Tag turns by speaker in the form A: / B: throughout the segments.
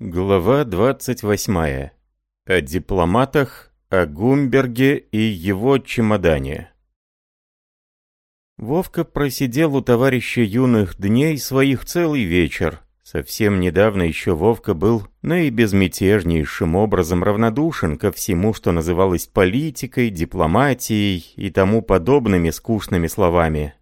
A: Глава 28. О дипломатах, о Гумберге и его чемодане. Вовка просидел у товарища юных дней своих целый вечер. Совсем недавно еще Вовка был наибезмятежнейшим образом равнодушен ко всему, что называлось политикой, дипломатией и тому подобными скучными словами.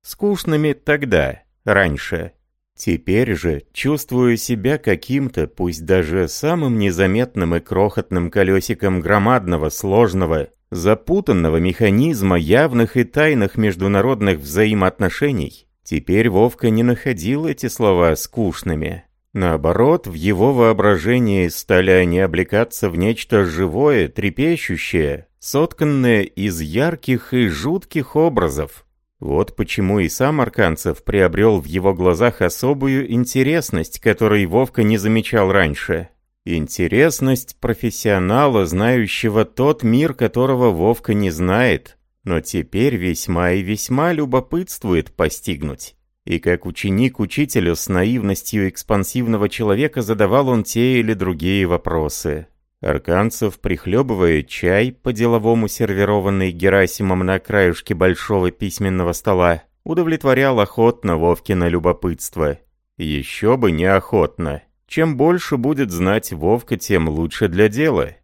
A: Скучными тогда, раньше, Теперь же, чувствуя себя каким-то, пусть даже самым незаметным и крохотным колесиком громадного, сложного, запутанного механизма явных и тайных международных взаимоотношений, теперь Вовка не находил эти слова скучными. Наоборот, в его воображении стали они облекаться в нечто живое, трепещущее, сотканное из ярких и жутких образов, вот почему и сам Арканцев приобрел в его глазах особую интересность, которой Вовка не замечал раньше. Интересность профессионала, знающего тот мир, которого Вовка не знает, но теперь весьма и весьма любопытствует постигнуть. И как ученик учителю с наивностью экспансивного человека задавал он те или другие вопросы. Арканцев, прихлебывая чай, по-деловому сервированный Герасимом на краюшке большого письменного стола, удовлетворял охотно Вовкино любопытство. Еще бы неохотно. Чем больше будет знать Вовка, тем лучше для дела.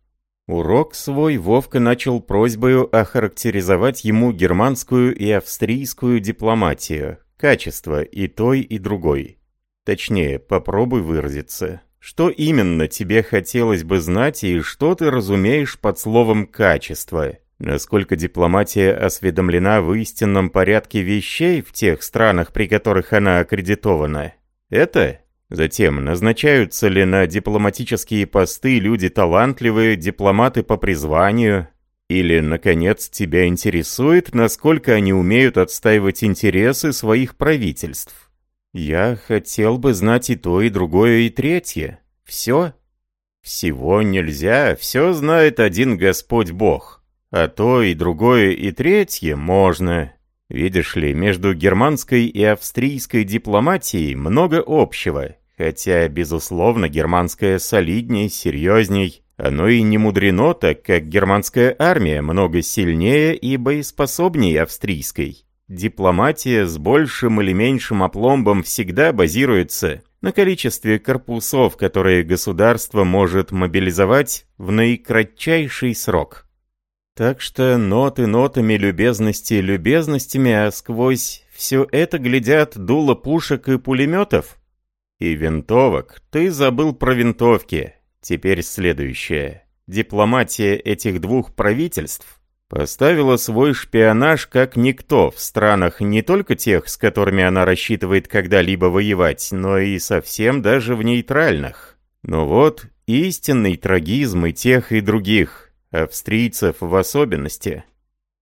A: Урок свой Вовка начал просьбою охарактеризовать ему германскую и австрийскую дипломатию, качество и той, и другой. Точнее, попробуй выразиться. Что именно тебе хотелось бы знать и что ты разумеешь под словом «качество»? Насколько дипломатия осведомлена в истинном порядке вещей в тех странах, при которых она аккредитована? Это? Затем, назначаются ли на дипломатические посты люди талантливые, дипломаты по призванию? Или, наконец, тебя интересует, насколько они умеют отстаивать интересы своих правительств? Я хотел бы знать и то, и другое, и третье. Все? Всего нельзя, все знает один Господь Бог. А то и другое, и третье можно. Видишь ли, между германской и австрийской дипломатией много общего. Хотя, безусловно, германская солидней, серьезней. Оно и не мудрено, так как германская армия много сильнее и боеспособнее австрийской. Дипломатия с большим или меньшим опломбом всегда базируется на количестве корпусов, которые государство может мобилизовать в наикратчайший срок. Так что ноты нотами любезности любезностями, а сквозь все это глядят дуло пушек и пулеметов. И винтовок. Ты забыл про винтовки. Теперь следующее. Дипломатия этих двух правительств Поставила свой шпионаж как никто в странах не только тех, с которыми она рассчитывает когда-либо воевать, но и совсем даже в нейтральных. Но вот истинный трагизм и тех, и других, австрийцев в особенности.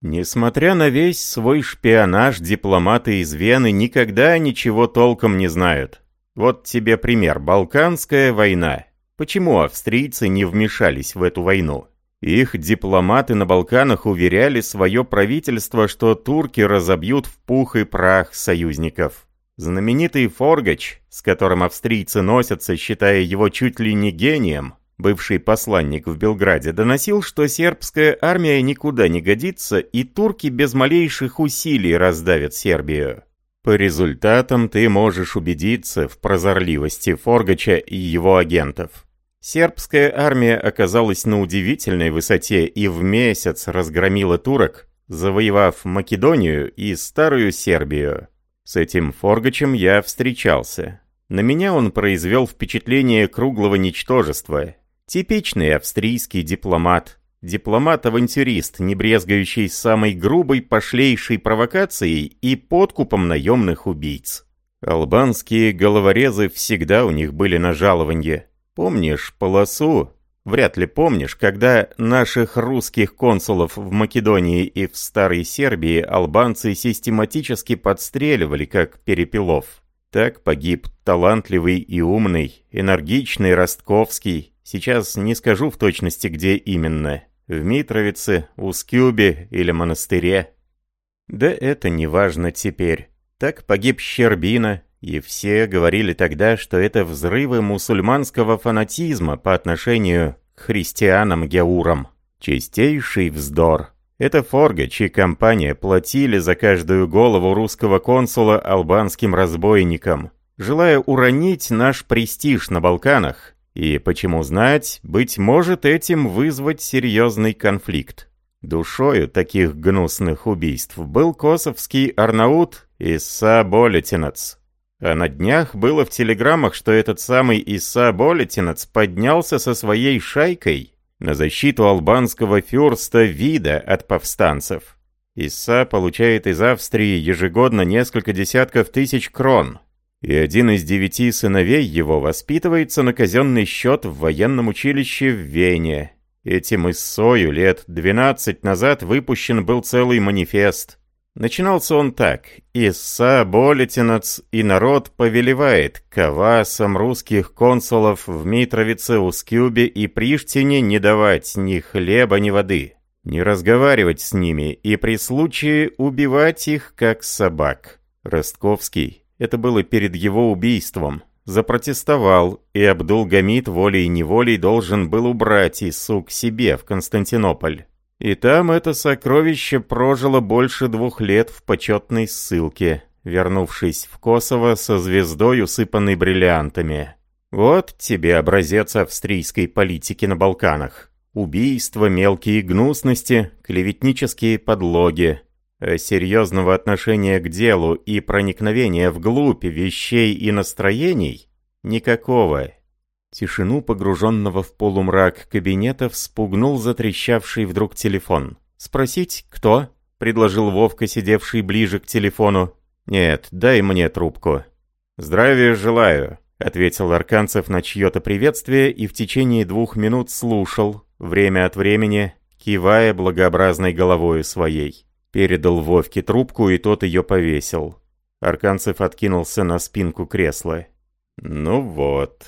A: Несмотря на весь свой шпионаж, дипломаты из Вены никогда ничего толком не знают. Вот тебе пример. Балканская война. Почему австрийцы не вмешались в эту войну? Их дипломаты на Балканах уверяли свое правительство, что турки разобьют в пух и прах союзников. Знаменитый Форгач, с которым австрийцы носятся, считая его чуть ли не гением, бывший посланник в Белграде, доносил, что сербская армия никуда не годится, и турки без малейших усилий раздавят Сербию. По результатам ты можешь убедиться в прозорливости Форгача и его агентов. Сербская армия оказалась на удивительной высоте и в месяц разгромила турок, завоевав Македонию и Старую Сербию. С этим Форгачем я встречался. На меня он произвел впечатление круглого ничтожества. Типичный австрийский дипломат. Дипломат-авантюрист, не брезгающий самой грубой, пошлейшей провокацией и подкупом наемных убийц. Албанские головорезы всегда у них были на жалованье. Помнишь полосу? Вряд ли помнишь, когда наших русских консулов в Македонии и в Старой Сербии албанцы систематически подстреливали, как перепелов. Так погиб талантливый и умный, энергичный Ростковский. Сейчас не скажу в точности, где именно. В Митровице, Ускюбе или монастыре. Да это не важно теперь. Так погиб Щербина, И все говорили тогда, что это взрывы мусульманского фанатизма по отношению к христианам-геурам. Чистейший вздор. Это Форгач и компания платили за каждую голову русского консула албанским разбойникам, желая уронить наш престиж на Балканах, и, почему знать, быть может этим вызвать серьезный конфликт. Душою таких гнусных убийств был косовский арнаут Исса Болетинец. А на днях было в телеграммах, что этот самый Исса Болетинец поднялся со своей шайкой на защиту албанского фюрста Вида от повстанцев. Исса получает из Австрии ежегодно несколько десятков тысяч крон, и один из девяти сыновей его воспитывается на казенный счет в военном училище в Вене, Этим Иссою лет 12 назад выпущен был целый манифест. Начинался он так. «Исса, Болетинец и народ повелевает кавасам русских консулов в Митровице, Ускюбе и Приштине не давать ни хлеба, ни воды, не разговаривать с ними и при случае убивать их, как собак». Ростковский. Это было перед его убийством запротестовал, и Абдул-Гамид волей-неволей должен был убрать Ису к себе в Константинополь. И там это сокровище прожило больше двух лет в почетной ссылке, вернувшись в Косово со звездой, усыпанной бриллиантами. Вот тебе образец австрийской политики на Балканах. Убийства, мелкие гнусности, клеветнические подлоги, Э, серьезного отношения к делу и проникновения вглубь вещей и настроений никакого. Тишину погруженного в полумрак кабинета вспугнул затрещавший вдруг телефон. «Спросить, кто?» — предложил Вовка, сидевший ближе к телефону. «Нет, дай мне трубку». «Здравия желаю», — ответил Арканцев на чье-то приветствие и в течение двух минут слушал, время от времени, кивая благообразной головою своей. Передал Вовке трубку, и тот ее повесил. Арканцев откинулся на спинку кресла. «Ну вот.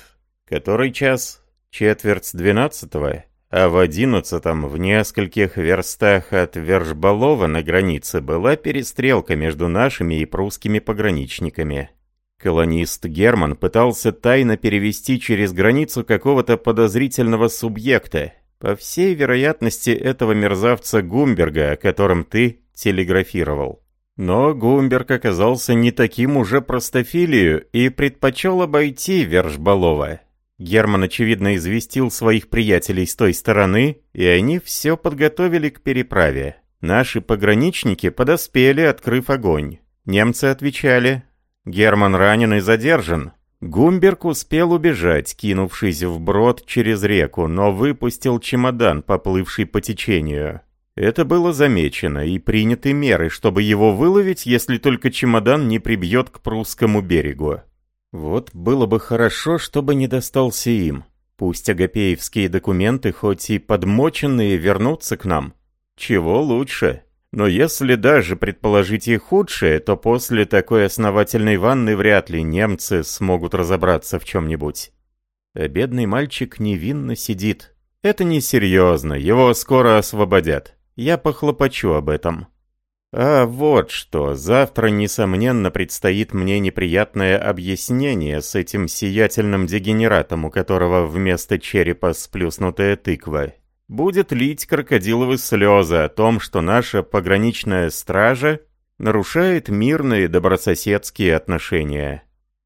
A: Который час? Четверть двенадцатого? А в одиннадцатом, в нескольких верстах от Вержбалова на границе, была перестрелка между нашими и прусскими пограничниками. Колонист Герман пытался тайно перевести через границу какого-то подозрительного субъекта, по всей вероятности этого мерзавца Гумберга, о котором ты телеграфировал. Но Гумберг оказался не таким уже простофилию и предпочел обойти Вержбалова. Герман, очевидно, известил своих приятелей с той стороны, и они все подготовили к переправе. Наши пограничники подоспели, открыв огонь. Немцы отвечали. Герман ранен и задержан. Гумберг успел убежать, кинувшись вброд через реку, но выпустил чемодан, поплывший по течению. Это было замечено и приняты меры, чтобы его выловить, если только чемодан не прибьет к прусскому берегу. Вот было бы хорошо, чтобы не достался им. Пусть агапеевские документы, хоть и подмоченные, вернутся к нам. Чего лучше. Но если даже предположить и худшее, то после такой основательной ванны вряд ли немцы смогут разобраться в чем-нибудь. А бедный мальчик невинно сидит. Это несерьезно, его скоро освободят. Я похлопочу об этом. А вот что, завтра, несомненно, предстоит мне неприятное объяснение с этим сиятельным дегенератом, у которого вместо черепа сплюснутая тыква. Будет лить крокодиловые слезы о том, что наша пограничная стража нарушает мирные добрососедские отношения.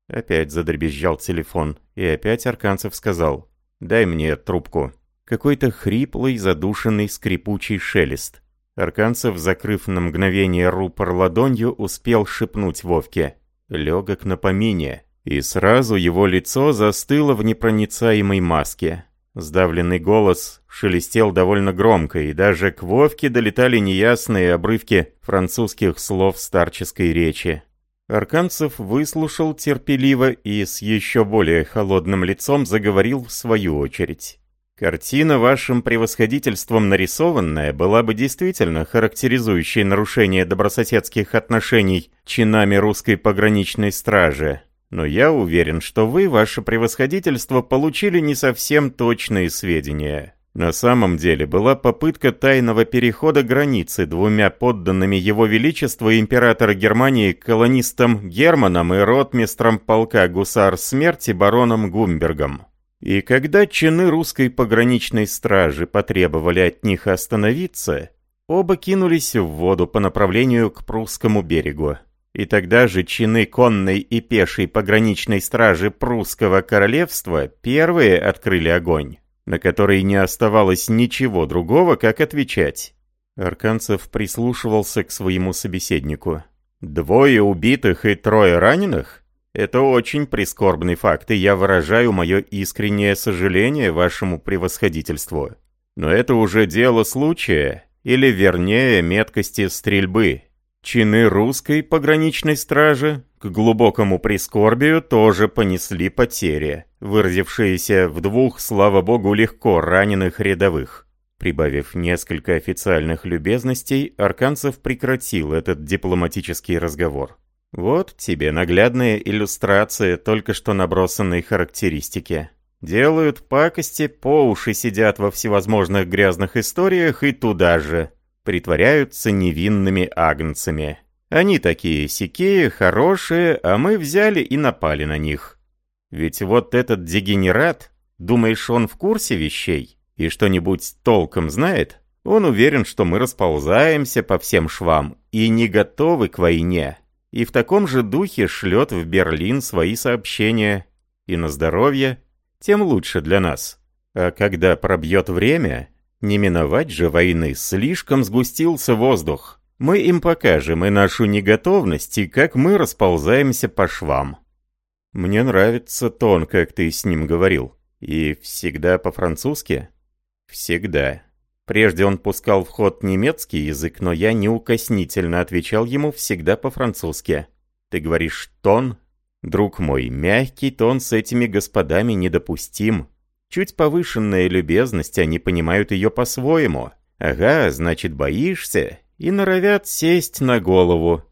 A: Опять задребезжал телефон, и опять Арканцев сказал, «Дай мне трубку». Какой-то хриплый, задушенный, скрипучий шелест. Арканцев, закрыв на мгновение рупор ладонью, успел шепнуть Вовке. Легок на помине. И сразу его лицо застыло в непроницаемой маске. Сдавленный голос шелестел довольно громко, и даже к Вовке долетали неясные обрывки французских слов старческой речи. Арканцев выслушал терпеливо и с еще более холодным лицом заговорил в свою очередь. Картина вашим превосходительством нарисованная была бы действительно характеризующей нарушение добрососедских отношений чинами русской пограничной стражи. Но я уверен, что вы, ваше превосходительство, получили не совсем точные сведения. На самом деле была попытка тайного перехода границы двумя подданными его величества императора Германии колонистом Германом и ротмистром полка гусар смерти бароном Гумбергом. И когда чины русской пограничной стражи потребовали от них остановиться, оба кинулись в воду по направлению к прусскому берегу. И тогда же чины конной и пешей пограничной стражи прусского королевства первые открыли огонь на которой не оставалось ничего другого, как отвечать. Арканцев прислушивался к своему собеседнику. «Двое убитых и трое раненых? Это очень прискорбный факт, и я выражаю мое искреннее сожаление вашему превосходительству. Но это уже дело случая, или вернее меткости стрельбы. Чины русской пограничной стражи, к глубокому прискорбию, тоже понесли потери, выразившиеся в двух, слава богу, легко раненых рядовых. Прибавив несколько официальных любезностей, Арканцев прекратил этот дипломатический разговор. Вот тебе наглядная иллюстрация только что набросанной характеристики. Делают пакости, по уши сидят во всевозможных грязных историях и туда же притворяются невинными агнцами. Они такие сикие, хорошие, а мы взяли и напали на них. Ведь вот этот дегенерат, думаешь, он в курсе вещей и что-нибудь толком знает? Он уверен, что мы расползаемся по всем швам и не готовы к войне. И в таком же духе шлет в Берлин свои сообщения. И на здоровье, тем лучше для нас. А когда пробьет время, не миновать же войны, слишком сгустился воздух. Мы им покажем и нашу неготовность, и как мы расползаемся по швам. Мне нравится тон, как ты с ним говорил. И всегда по-французски? Всегда. Прежде он пускал в ход немецкий язык, но я неукоснительно отвечал ему всегда по-французски. Ты говоришь «тон»? Друг мой, мягкий тон с этими господами недопустим. Чуть повышенная любезность, они понимают ее по-своему. Ага, значит, боишься, и норовят сесть на голову.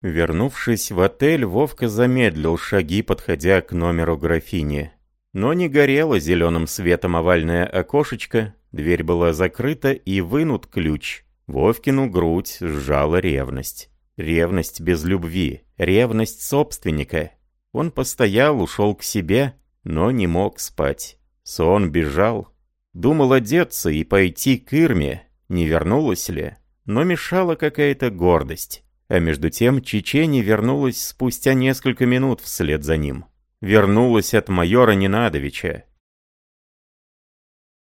A: Вернувшись в отель, Вовка замедлил шаги, подходя к номеру графини. Но не горело зеленым светом овальное окошечко, дверь была закрыта и вынут ключ. Вовкину грудь сжала ревность. Ревность без любви, ревность собственника. Он постоял, ушел к себе, но не мог спать. Сон бежал. Думал одеться и пойти к Ирме, не вернулась ли, но мешала какая-то гордость. А между тем Чечени вернулась спустя несколько минут вслед за ним. Вернулась от майора Ненадовича.